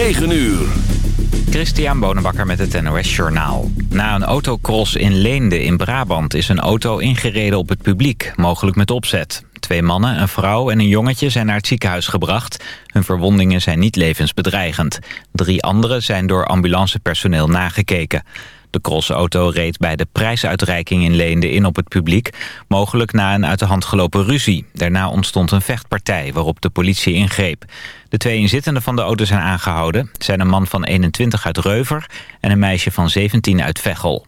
9 uur. Christian Bonenbakker met het NOS Journaal. Na een autocross in Leende in Brabant is een auto ingereden op het publiek, mogelijk met opzet. Twee mannen, een vrouw en een jongetje zijn naar het ziekenhuis gebracht. Hun verwondingen zijn niet levensbedreigend. Drie anderen zijn door ambulancepersoneel nagekeken. De crossauto reed bij de prijsuitreiking in Leende in op het publiek... mogelijk na een uit de hand gelopen ruzie. Daarna ontstond een vechtpartij waarop de politie ingreep. De twee inzittenden van de auto zijn aangehouden. zijn een man van 21 uit Reuver en een meisje van 17 uit Veghel.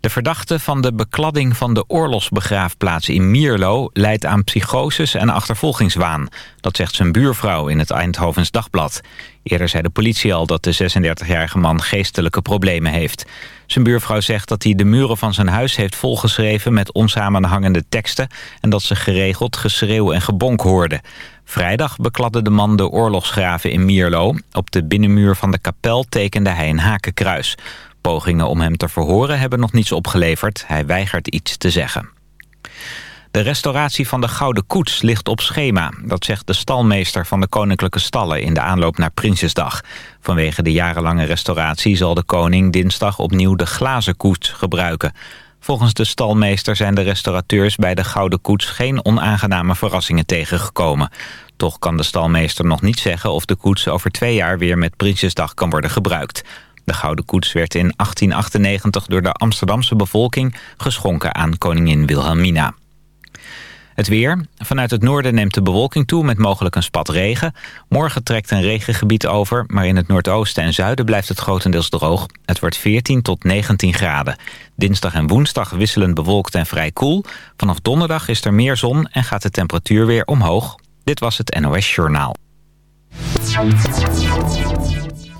De verdachte van de bekladding van de oorlogsbegraafplaats in Mierlo... leidt aan psychoses en achtervolgingswaan. Dat zegt zijn buurvrouw in het Eindhovens Dagblad. Eerder zei de politie al dat de 36-jarige man geestelijke problemen heeft. Zijn buurvrouw zegt dat hij de muren van zijn huis heeft volgeschreven... met onsamenhangende teksten... en dat ze geregeld geschreeuw en gebonk hoorde. Vrijdag bekladde de man de oorlogsgraven in Mierlo. Op de binnenmuur van de kapel tekende hij een hakenkruis. Pogingen om hem te verhoren hebben nog niets opgeleverd. Hij weigert iets te zeggen. De restauratie van de Gouden Koets ligt op schema. Dat zegt de stalmeester van de Koninklijke Stallen in de aanloop naar Prinsjesdag. Vanwege de jarenlange restauratie zal de koning dinsdag opnieuw de glazen koets gebruiken. Volgens de stalmeester zijn de restaurateurs bij de Gouden Koets geen onaangename verrassingen tegengekomen. Toch kan de stalmeester nog niet zeggen of de koets over twee jaar weer met Prinsjesdag kan worden gebruikt. De Gouden Koets werd in 1898 door de Amsterdamse bevolking geschonken aan koningin Wilhelmina. Het weer. Vanuit het noorden neemt de bewolking toe met mogelijk een spat regen. Morgen trekt een regengebied over, maar in het noordoosten en zuiden blijft het grotendeels droog. Het wordt 14 tot 19 graden. Dinsdag en woensdag wisselend bewolkt en vrij koel. Vanaf donderdag is er meer zon en gaat de temperatuur weer omhoog. Dit was het NOS Journaal.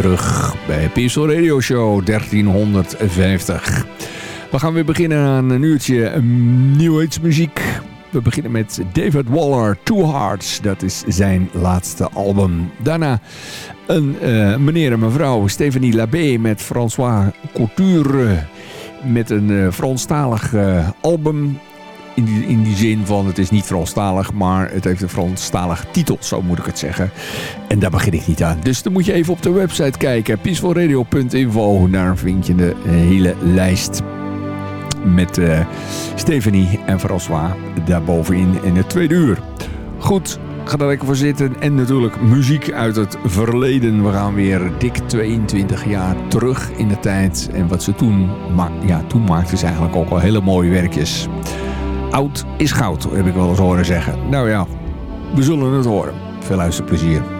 Terug bij Peaceful Radio Show 1350. We gaan weer beginnen aan een uurtje New Age muziek. We beginnen met David Waller, Two Hearts. Dat is zijn laatste album. Daarna een uh, meneer en mevrouw, Stephanie Labé met François Couture. Met een uh, Franstalig uh, album. In die, in zin van het is niet Franstalig, maar het heeft een Franstalig titel, zo moet ik het zeggen. En daar begin ik niet aan. Dus dan moet je even op de website kijken, peacefulradio.info. Daar vind je de hele lijst met uh, Stephanie en François daarbovenin in het tweede uur. Goed, ga daar lekker voor zitten. En natuurlijk muziek uit het verleden. We gaan weer dik 22 jaar terug in de tijd. En wat ze toen, ma ja, toen maakten ze eigenlijk ook al hele mooie werkjes. Oud is goud, heb ik wel eens horen zeggen. Nou ja, we zullen het horen. Veel luisterplezier.